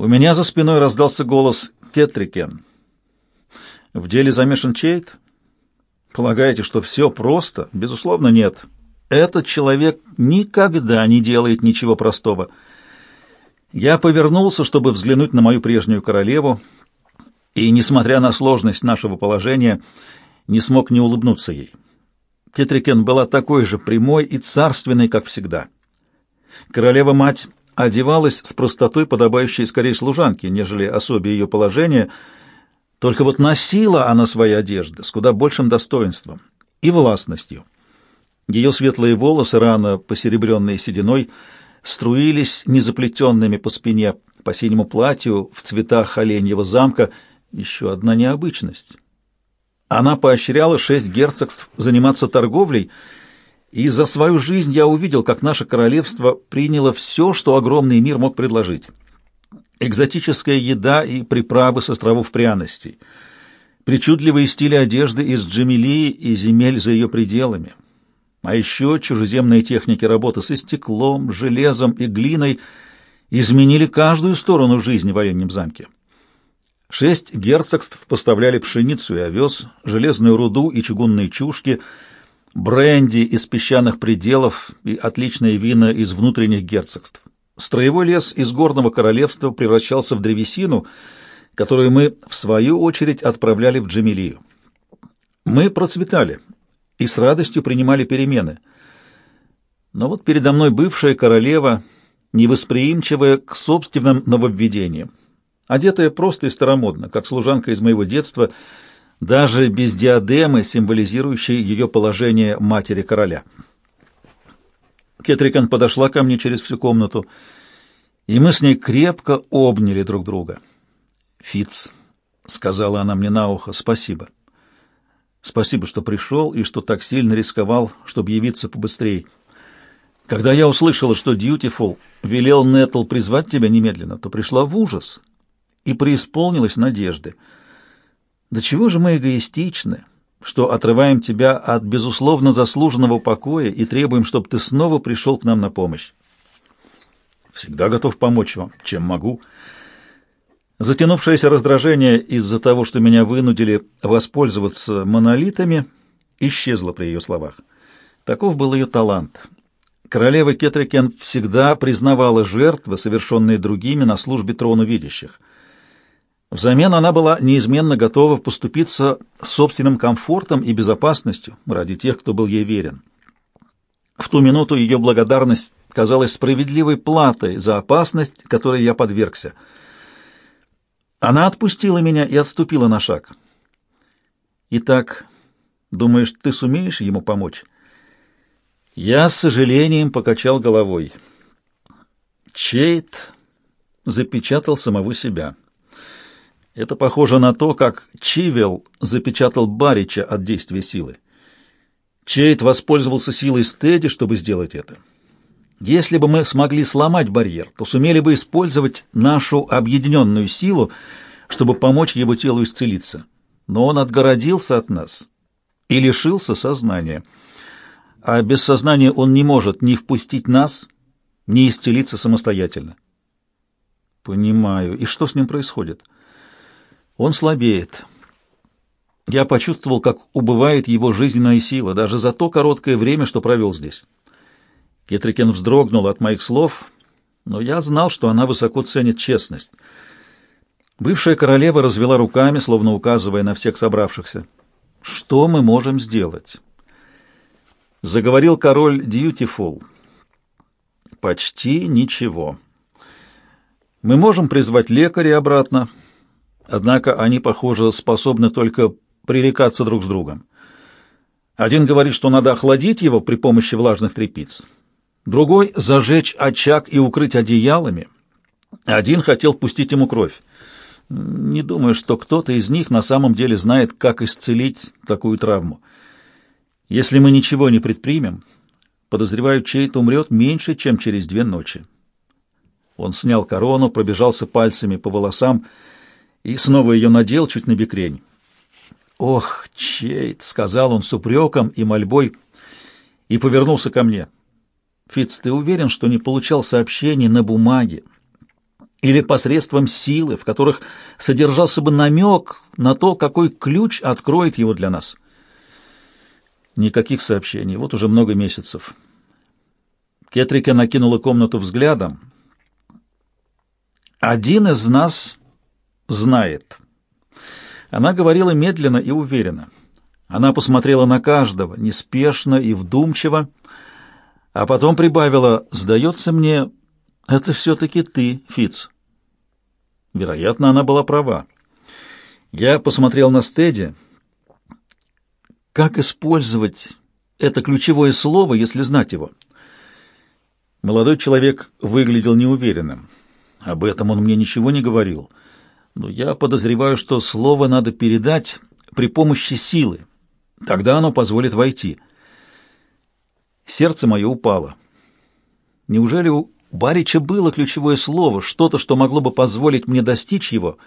У меня за спиной раздался голос Кетрикен. В деле замешан Чейт? Полагаете, что все просто? Безусловно, нет. Этот человек никогда не делает ничего простого. Я повернулся, чтобы взглянуть на мою прежнюю королеву, и, несмотря на сложность нашего положения, не смог не улыбнуться ей. Кетрикен была такой же прямой и царственной, как всегда. Королева-мать одевалась с простотой, подобающей скорее служанке, нежели особе ее положения, только вот носила она свои одежды с куда большим достоинством и властностью. Ее светлые волосы, рано посеребренные сединой, струились незаплетенными по спине, по синему платью в цветах оленьего замка. Еще одна необычность. Она поощряла шесть герцогств заниматься торговлей, и за свою жизнь я увидел, как наше королевство приняло все, что огромный мир мог предложить. Экзотическая еда и приправы с островов пряностей, причудливые стили одежды из Джамилии и земель за ее пределами, а еще чужеземные техники работы со стеклом, железом и глиной изменили каждую сторону жизни в Оленьем замке. Шесть герцогств поставляли пшеницу и овес, железную руду и чугунные чушки, бренди из песчаных пределов и отличные вина из внутренних герцогств. Строевой лес из горного королевства превращался в древесину, которую мы, в свою очередь, отправляли в Джамилию. Мы процветали и с радостью принимали перемены. Но вот передо мной бывшая королева, невосприимчивая к собственным нововведениям одетая просто и старомодно, как служанка из моего детства, даже без диадемы, символизирующей ее положение матери короля. Кетрикан подошла ко мне через всю комнату, и мы с ней крепко обняли друг друга. «Фиц», — сказала она мне на ухо, — «спасибо. Спасибо, что пришел и что так сильно рисковал, чтобы явиться побыстрее. Когда я услышала, что Дьютифул велел Нетл призвать тебя немедленно, то пришла в ужас» и преисполнилась надежды. Да чего же мы эгоистичны, что отрываем тебя от безусловно заслуженного покоя и требуем, чтобы ты снова пришел к нам на помощь? Всегда готов помочь вам, чем могу. Затянувшееся раздражение из-за того, что меня вынудили воспользоваться монолитами, исчезло при ее словах. Таков был ее талант. Королева Кетрикен всегда признавала жертвы, совершенные другими на службе трону видящих — Взамен она была неизменно готова поступиться собственным комфортом и безопасностью ради тех, кто был ей верен. В ту минуту ее благодарность казалась справедливой платой за опасность, которой я подвергся. Она отпустила меня и отступила на шаг. «Итак, думаешь, ты сумеешь ему помочь?» Я с сожалением покачал головой. Чейт запечатал самого себя. Это похоже на то, как Чивел запечатал Барича от действия силы. Чейт воспользовался силой Стеди, чтобы сделать это. Если бы мы смогли сломать барьер, то сумели бы использовать нашу объединенную силу, чтобы помочь его телу исцелиться. Но он отгородился от нас и лишился сознания. А без сознания он не может ни впустить нас, ни исцелиться самостоятельно. Понимаю. И что с ним происходит? — он слабеет. Я почувствовал, как убывает его жизненная сила, даже за то короткое время, что провел здесь. Кетрикен вздрогнул от моих слов, но я знал, что она высоко ценит честность. Бывшая королева развела руками, словно указывая на всех собравшихся. «Что мы можем сделать?» Заговорил король Дьютифул. «Почти ничего. Мы можем призвать лекаря обратно, Однако они, похоже, способны только пререкаться друг с другом. Один говорит, что надо охладить его при помощи влажных тряпиц. Другой — зажечь очаг и укрыть одеялами. Один хотел пустить ему кровь. Не думаю, что кто-то из них на самом деле знает, как исцелить такую травму. Если мы ничего не предпримем, подозреваю, чей-то умрет меньше, чем через две ночи. Он снял корону, пробежался пальцами по волосам и снова ее надел чуть на бекрень. «Ох, Чейт!» — сказал он с упреком и мольбой и повернулся ко мне. «Фитц, ты уверен, что не получал сообщений на бумаге или посредством силы, в которых содержался бы намек на то, какой ключ откроет его для нас. Никаких сообщений, вот уже много месяцев. Кетрика накинула комнату взглядом. «Один из нас знает». Она говорила медленно и уверенно. Она посмотрела на каждого, неспешно и вдумчиво, а потом прибавила «Сдается мне, это все-таки ты, Фиц. Вероятно, она была права. Я посмотрел на Стеди. Как использовать это ключевое слово, если знать его? Молодой человек выглядел неуверенным. Об этом он мне ничего не говорил. Но я подозреваю, что слово надо передать при помощи силы. Тогда оно позволит войти. Сердце мое упало. Неужели у Барича было ключевое слово, что-то, что могло бы позволить мне достичь его.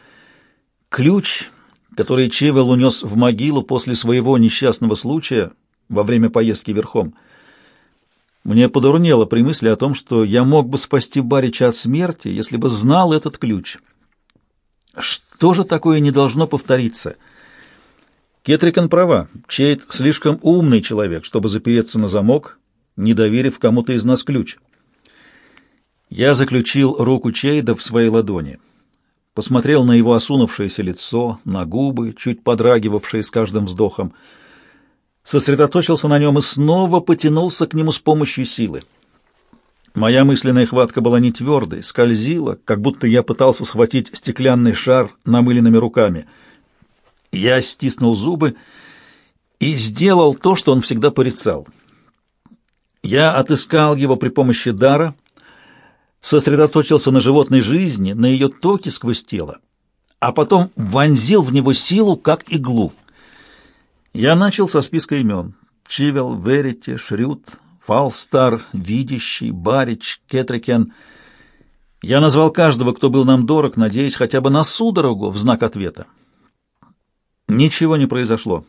Ключ, который Чевел унес в могилу после своего несчастного случая во время поездки верхом. Мне подурнело при мысли о том, что я мог бы спасти Барича от смерти, если бы знал этот ключ. Что же такое не должно повториться? Кетрикон права. Чейт слишком умный человек, чтобы запереться на замок, не доверив кому-то из нас ключ. Я заключил руку Чейда в своей ладони. Посмотрел на его осунувшееся лицо, на губы, чуть подрагивавшие с каждым вздохом. Сосредоточился на нем и снова потянулся к нему с помощью силы. Моя мысленная хватка была не твердой, скользила, как будто я пытался схватить стеклянный шар намыленными руками. Я стиснул зубы и сделал то, что он всегда порицал. Я отыскал его при помощи дара — сосредоточился на животной жизни, на ее токе сквозь тело, а потом вонзил в него силу, как иглу. Я начал со списка имен. Чивел, Верити, Шрют, Фалстар, Видящий, Барич, Кетрикен. Я назвал каждого, кто был нам дорог, надеясь хотя бы на судорогу в знак ответа. Ничего не произошло.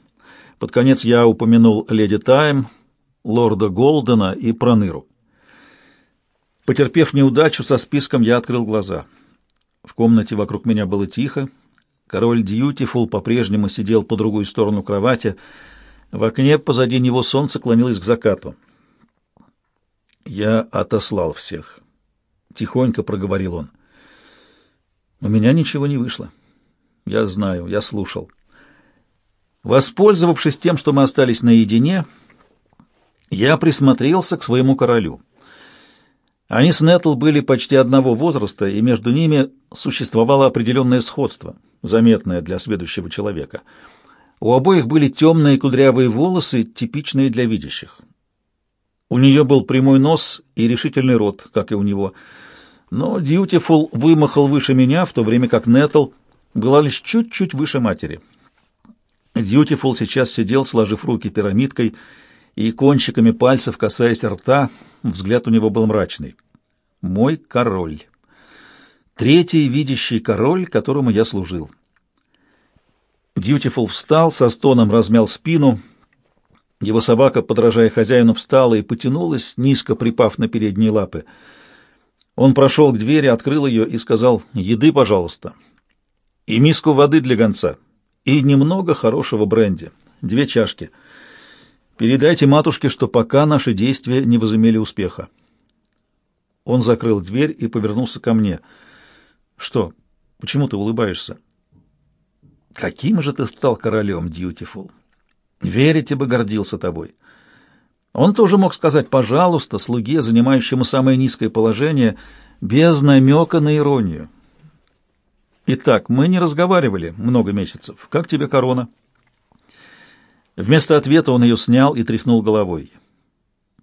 Под конец я упомянул леди Тайм, лорда Голдена и Проныру. Потерпев неудачу со списком, я открыл глаза. В комнате вокруг меня было тихо. Король Дьютифул по-прежнему сидел по другую сторону кровати. В окне позади него солнце клонилось к закату. «Я отослал всех», — тихонько проговорил он. «У меня ничего не вышло. Я знаю, я слушал. Воспользовавшись тем, что мы остались наедине, я присмотрелся к своему королю». Они с Нетл были почти одного возраста, и между ними существовало определенное сходство, заметное для следующего человека. У обоих были темные кудрявые волосы, типичные для видящих. У нее был прямой нос и решительный рот, как и у него. Но Дьютифул вымахал выше меня, в то время как Нетл была лишь чуть-чуть выше матери. Дьютифул сейчас сидел, сложив руки пирамидкой, и кончиками пальцев касаясь рта, взгляд у него был мрачный. «Мой король. Третий видящий король, которому я служил». Дьютифул встал, со стоном размял спину. Его собака, подражая хозяину, встала и потянулась, низко припав на передние лапы. Он прошел к двери, открыл ее и сказал «Еды, пожалуйста, и миску воды для гонца, и немного хорошего бренди, две чашки». Передайте матушке, что пока наши действия не возымели успеха. Он закрыл дверь и повернулся ко мне. Что? Почему ты улыбаешься? Каким же ты стал королем, Дьютифул? Верите бы гордился тобой. Он тоже мог сказать «пожалуйста» слуге, занимающему самое низкое положение, без намека на иронию. Итак, мы не разговаривали много месяцев. Как тебе корона? Вместо ответа он ее снял и тряхнул головой.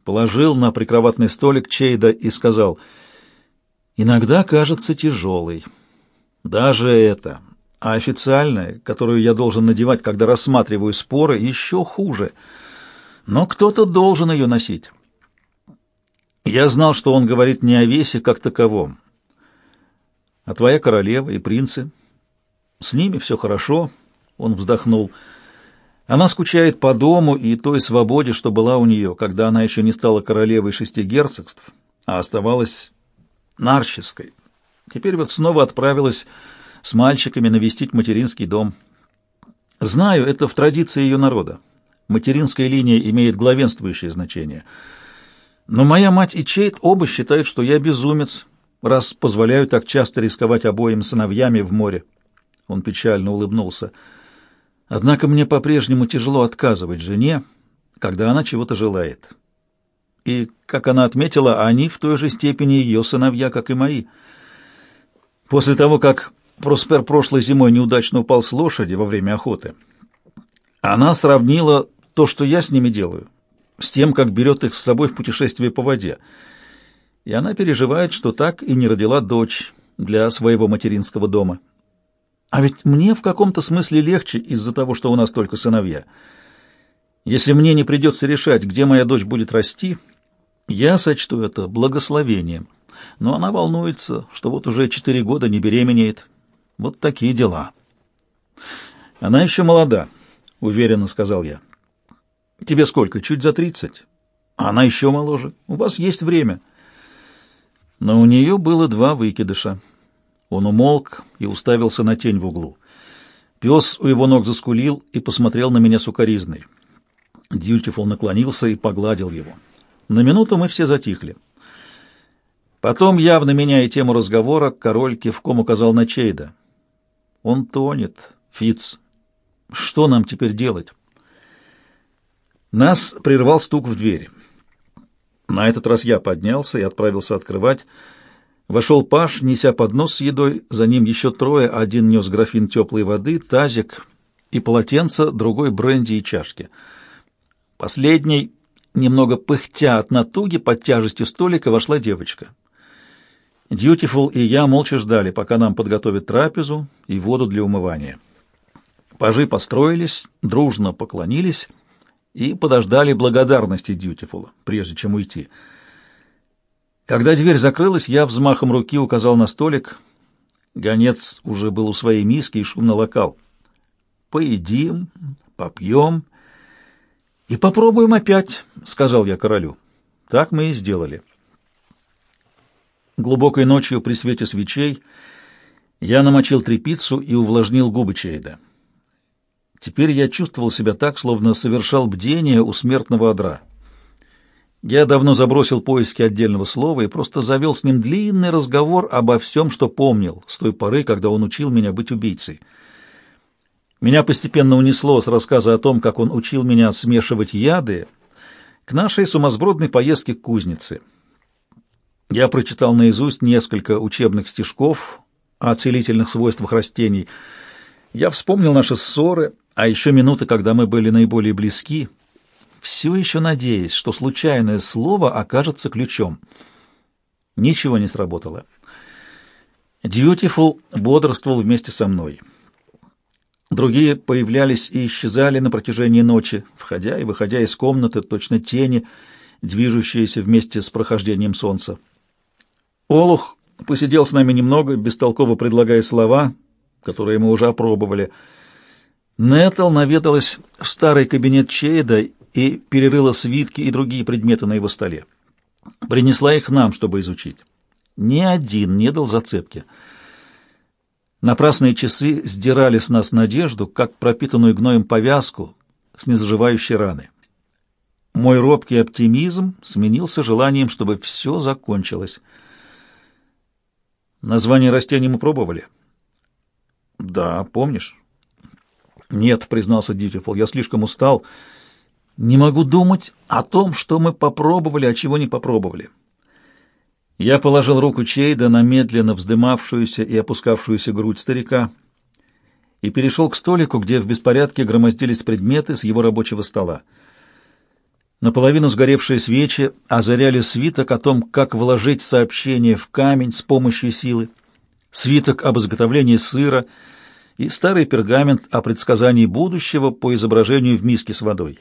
Положил на прикроватный столик Чейда и сказал, «Иногда кажется тяжелой. Даже это, а официальная, которую я должен надевать, когда рассматриваю споры, еще хуже. Но кто-то должен ее носить». Я знал, что он говорит не о весе как таковом, а твоя королева и принцы. С ними все хорошо, — он вздохнул, — она скучает по дому и той свободе, что была у нее, когда она еще не стала королевой шести герцогств, а оставалась нарческой. Теперь вот снова отправилась с мальчиками навестить материнский дом. Знаю, это в традиции ее народа. Материнская линия имеет главенствующее значение. Но моя мать и Чейт оба считают, что я безумец, раз позволяю так часто рисковать обоим сыновьями в море. Он печально улыбнулся. Однако мне по-прежнему тяжело отказывать жене, когда она чего-то желает. И, как она отметила, они в той же степени ее сыновья, как и мои. После того, как Проспер прошлой зимой неудачно упал с лошади во время охоты, она сравнила то, что я с ними делаю, с тем, как берет их с собой в путешествие по воде. И она переживает, что так и не родила дочь для своего материнского дома. А ведь мне в каком-то смысле легче из-за того, что у нас только сыновья. Если мне не придется решать, где моя дочь будет расти, я сочту это благословением. Но она волнуется, что вот уже четыре года не беременеет. Вот такие дела. Она еще молода, уверенно сказал я. Тебе сколько? Чуть за тридцать. Она еще моложе. У вас есть время. Но у нее было два выкидыша. Он умолк и уставился на тень в углу. Пес у его ног заскулил и посмотрел на меня сукоризной. Дьютифул наклонился и погладил его. На минуту мы все затихли. Потом, явно меняя тему разговора, король кивком указал на Чейда. «Он тонет, Фиц. Что нам теперь делать?» Нас прервал стук в дверь. На этот раз я поднялся и отправился открывать. Вошел Паш, неся поднос с едой, за ним еще трое, один нес графин теплой воды, тазик и полотенце, другой бренди и чашки. Последний, немного пыхтя от натуги, под тяжестью столика вошла девочка. Дьютифул и я молча ждали, пока нам подготовят трапезу и воду для умывания. Пажи построились, дружно поклонились и подождали благодарности Дьютифула, прежде чем уйти — когда дверь закрылась, я взмахом руки указал на столик. Гонец уже был у своей миски и шумно локал. «Поедим, попьем и попробуем опять», — сказал я королю. Так мы и сделали. Глубокой ночью при свете свечей я намочил трепицу и увлажнил губы Чейда. Теперь я чувствовал себя так, словно совершал бдение у смертного одра. Я давно забросил поиски отдельного слова и просто завел с ним длинный разговор обо всем, что помнил с той поры, когда он учил меня быть убийцей. Меня постепенно унесло с рассказа о том, как он учил меня смешивать яды, к нашей сумасбродной поездке к кузнице. Я прочитал наизусть несколько учебных стишков о целительных свойствах растений. Я вспомнил наши ссоры, а еще минуты, когда мы были наиболее близки — все еще надеясь, что случайное слово окажется ключом. Ничего не сработало. Дьютифул бодрствовал вместе со мной. Другие появлялись и исчезали на протяжении ночи, входя и выходя из комнаты, точно тени, движущиеся вместе с прохождением солнца. Олух посидел с нами немного, бестолково предлагая слова, которые мы уже опробовали. Нетл наведалась в старый кабинет Чейда и перерыла свитки и другие предметы на его столе. Принесла их нам, чтобы изучить. Ни один не дал зацепки. Напрасные часы сдирали с нас надежду, как пропитанную гноем повязку с незаживающей раны. Мой робкий оптимизм сменился желанием, чтобы все закончилось. Название растений мы пробовали? Да, помнишь? Нет, признался Дьютифул, я слишком устал. Не могу думать о том, что мы попробовали, а чего не попробовали. Я положил руку Чейда на медленно вздымавшуюся и опускавшуюся грудь старика и перешел к столику, где в беспорядке громоздились предметы с его рабочего стола. Наполовину сгоревшие свечи озаряли свиток о том, как вложить сообщение в камень с помощью силы, свиток об изготовлении сыра и старый пергамент о предсказании будущего по изображению в миске с водой.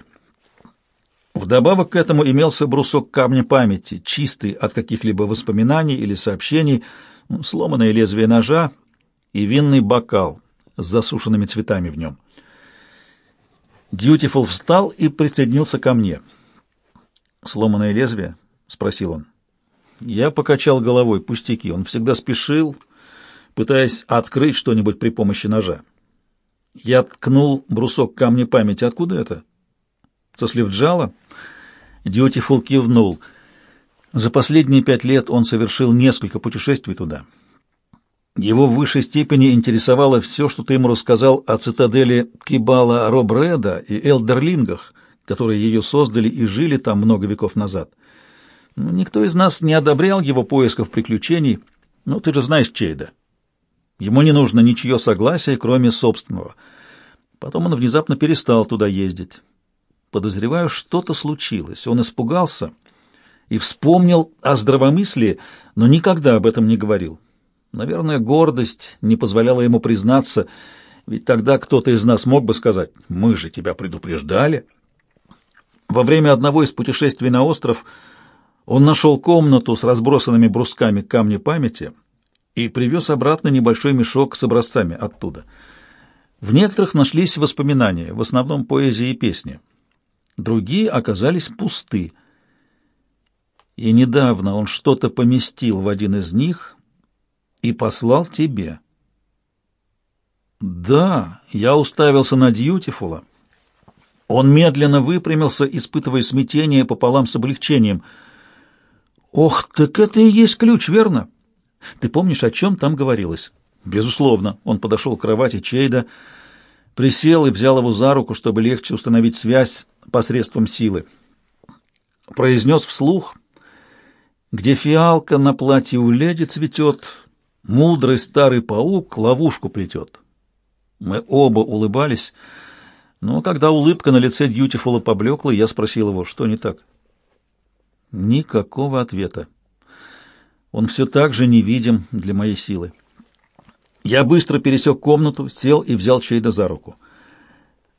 Вдобавок к этому имелся брусок камня памяти, чистый от каких-либо воспоминаний или сообщений, сломанное лезвие ножа и винный бокал с засушенными цветами в нем. Дьютифул встал и присоединился ко мне. «Сломанное лезвие?» — спросил он. Я покачал головой, пустяки. Он всегда спешил, пытаясь открыть что-нибудь при помощи ножа. Я ткнул брусок камня памяти. Откуда это? Со Сливджала? Дьютифул кивнул. За последние пять лет он совершил несколько путешествий туда. Его в высшей степени интересовало все, что ты ему рассказал о цитадели Кибала Робреда и Элдерлингах, которые ее создали и жили там много веков назад. Ну, никто из нас не одобрял его поисков приключений, но ты же знаешь Чейда. Ему не нужно ничье согласие, кроме собственного. Потом он внезапно перестал туда ездить. Подозреваю, что-то случилось. Он испугался и вспомнил о здравомыслии, но никогда об этом не говорил. Наверное, гордость не позволяла ему признаться, ведь тогда кто-то из нас мог бы сказать «Мы же тебя предупреждали». Во время одного из путешествий на остров он нашел комнату с разбросанными брусками камня памяти и привез обратно небольшой мешок с образцами оттуда. В некоторых нашлись воспоминания, в основном поэзии и песни. Другие оказались пусты. И недавно он что-то поместил в один из них и послал тебе. Да, я уставился на Дьютифула. Он медленно выпрямился, испытывая смятение пополам с облегчением. «Ох, так это и есть ключ, верно? Ты помнишь, о чем там говорилось?» «Безусловно». Он подошел к кровати Чейда, присел и взял его за руку, чтобы легче установить связь посредством силы. Произнес вслух, где фиалка на платье у леди цветет, Мудрый старый паук ловушку плетет. Мы оба улыбались, но когда улыбка на лице Дьютифула поблекла, я спросил его, что не так. Никакого ответа. Он все так же невидим для моей силы. Я быстро пересек комнату, сел и взял Чейда за руку.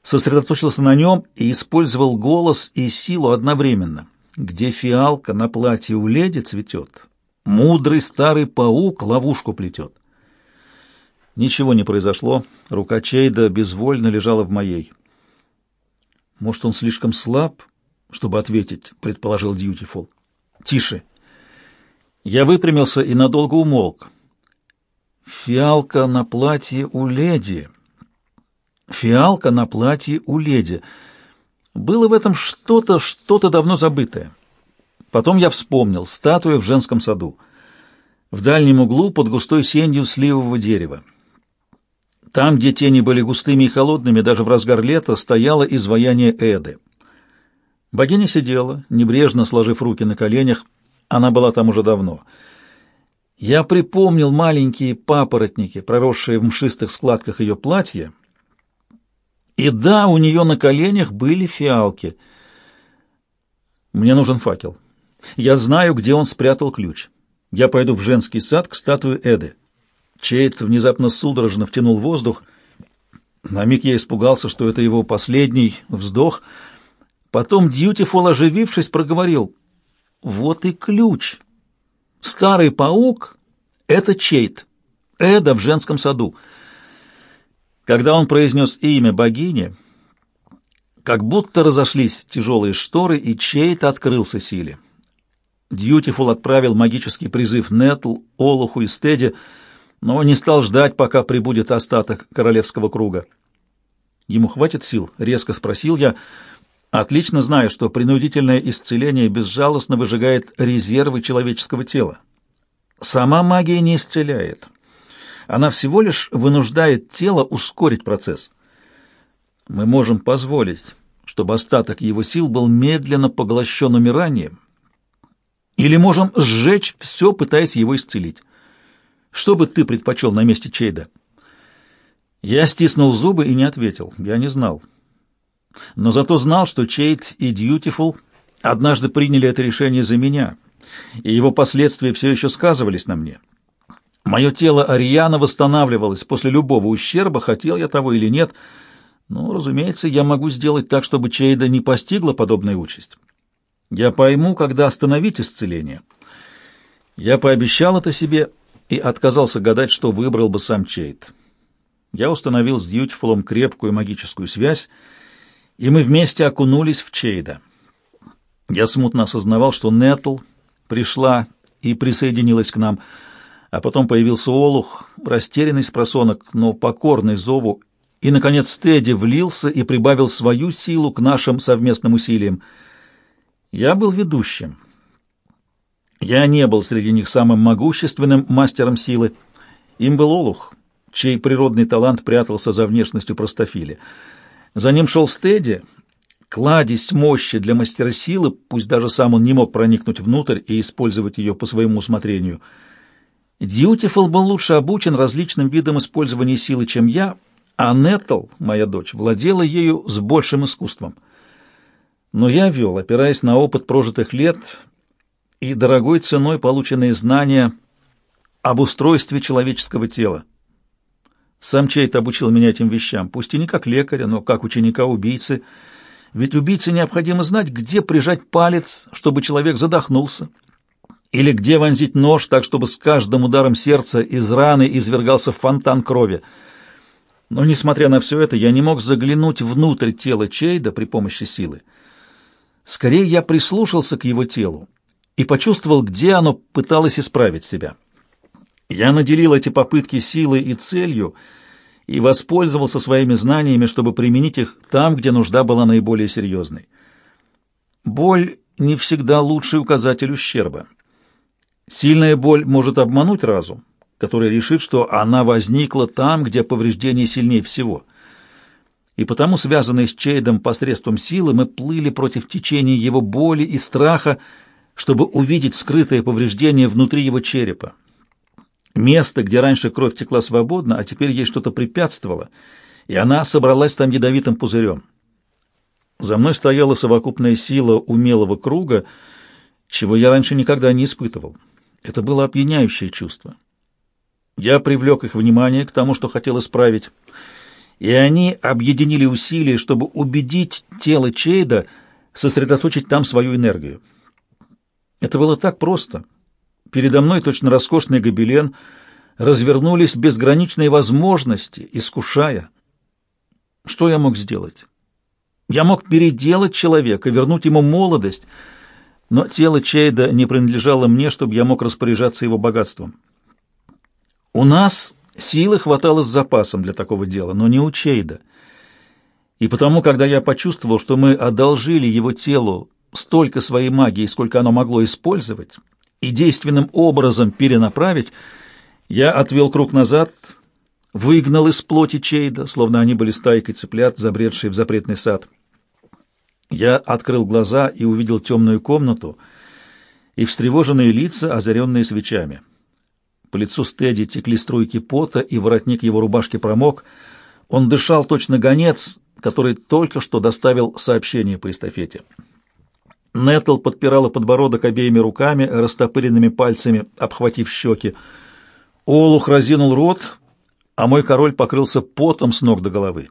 Сосредоточился на нем и использовал голос и силу одновременно. Где фиалка на платье у леди цветет, Мудрый старый паук ловушку плетет. Ничего не произошло. Рука Чейда безвольно лежала в моей. Может, он слишком слаб, чтобы ответить, предположил Дьютифул. Тише. Я выпрямился и надолго умолк. Фиалка на платье у леди. Фиалка на платье у леди. Было в этом что-то, что-то давно забытое. Потом я вспомнил статую в женском саду. В дальнем углу под густой сенью сливового дерева. Там, где тени были густыми и холодными, даже в разгар лета, стояло изваяние Эды. Богиня сидела, небрежно сложив руки на коленях. Она была там уже давно. Я припомнил маленькие папоротники, проросшие в мшистых складках ее платья. И да, у нее на коленях были фиалки. Мне нужен факел. Я знаю, где он спрятал ключ. Я пойду в женский сад к статуе Эды. Чейт внезапно судорожно втянул воздух. На миг я испугался, что это его последний вздох. Потом Дьютифул, оживившись, проговорил. «Вот и ключ. Старый паук — это Чейт. Эда в женском саду». Когда он произнес имя богини, как будто разошлись тяжелые шторы, и Чейт открылся силе. Дьютифул отправил магический призыв Нетл, Олуху и Стеди, но не стал ждать, пока прибудет остаток королевского круга. «Ему хватит сил?» — резко спросил я, отлично зная, что принудительное исцеление безжалостно выжигает резервы человеческого тела. Сама магия не исцеляет. Она всего лишь вынуждает тело ускорить процесс. Мы можем позволить, чтобы остаток его сил был медленно поглощен умиранием, или можем сжечь все, пытаясь его исцелить. Что бы ты предпочел на месте Чейда? Я стиснул зубы и не ответил. Я не знал. Но зато знал, что Чейд и Дьютифул однажды приняли это решение за меня, и его последствия все еще сказывались на мне. Мое тело Ариана восстанавливалось после любого ущерба, хотел я того или нет, но, разумеется, я могу сделать так, чтобы Чейда не постигла подобная участь. Я пойму, когда остановить исцеление. Я пообещал это себе и отказался гадать, что выбрал бы сам Чейт. Я установил с Дьютифулом крепкую магическую связь, и мы вместе окунулись в Чейда. Я смутно осознавал, что Нетл пришла и присоединилась к нам. А потом появился Олух, растерянный с просонок, но покорный зову, и, наконец, Тедди влился и прибавил свою силу к нашим совместным усилиям. Я был ведущим. Я не был среди них самым могущественным мастером силы. Им был Олух, чей природный талант прятался за внешностью простофили. За ним шел Стеди, кладезь мощи для мастера силы, пусть даже сам он не мог проникнуть внутрь и использовать ее по своему усмотрению. Дьютифул был лучше обучен различным видам использования силы, чем я, а Неттл, моя дочь, владела ею с большим искусством. Но я вел, опираясь на опыт прожитых лет и дорогой ценой полученные знания об устройстве человеческого тела. Сам Чейт обучил меня этим вещам, пусть и не как лекаря, но как ученика-убийцы. Ведь убийце необходимо знать, где прижать палец, чтобы человек задохнулся, или где вонзить нож так, чтобы с каждым ударом сердца из раны извергался фонтан крови. Но, несмотря на все это, я не мог заглянуть внутрь тела Чейда при помощи силы. Скорее, я прислушался к его телу и почувствовал, где оно пыталось исправить себя. Я наделил эти попытки силой и целью и воспользовался своими знаниями, чтобы применить их там, где нужда была наиболее серьезной. Боль не всегда лучший указатель ущерба. Сильная боль может обмануть разум, который решит, что она возникла там, где повреждение сильнее всего. И потому, связанные с Чейдом посредством силы, мы плыли против течения его боли и страха, чтобы увидеть скрытое повреждение внутри его черепа. Место, где раньше кровь текла свободно, а теперь ей что-то препятствовало, и она собралась там ядовитым пузырем. За мной стояла совокупная сила умелого круга, чего я раньше никогда не испытывал. Это было опьяняющее чувство. Я привлек их внимание к тому, что хотел исправить, и они объединили усилия, чтобы убедить тело Чейда сосредоточить там свою энергию. Это было так просто — Передо мной, точно роскошный гобелен, развернулись безграничные возможности, искушая. Что я мог сделать? Я мог переделать человека, вернуть ему молодость, но тело Чейда не принадлежало мне, чтобы я мог распоряжаться его богатством. У нас силы хватало с запасом для такого дела, но не у Чейда. И потому, когда я почувствовал, что мы одолжили его телу столько своей магии, сколько оно могло использовать, и действенным образом перенаправить, я отвел круг назад, выгнал из плоти Чейда, словно они были стайкой цыплят, забредшие в запретный сад. Я открыл глаза и увидел темную комнату и встревоженные лица, озаренные свечами. По лицу Стеди текли струйки пота, и воротник его рубашки промок. Он дышал точно гонец, который только что доставил сообщение по эстафете. Нетл подпирала подбородок обеими руками, растопыренными пальцами, обхватив щеки. Олух разинул рот, а мой король покрылся потом с ног до головы.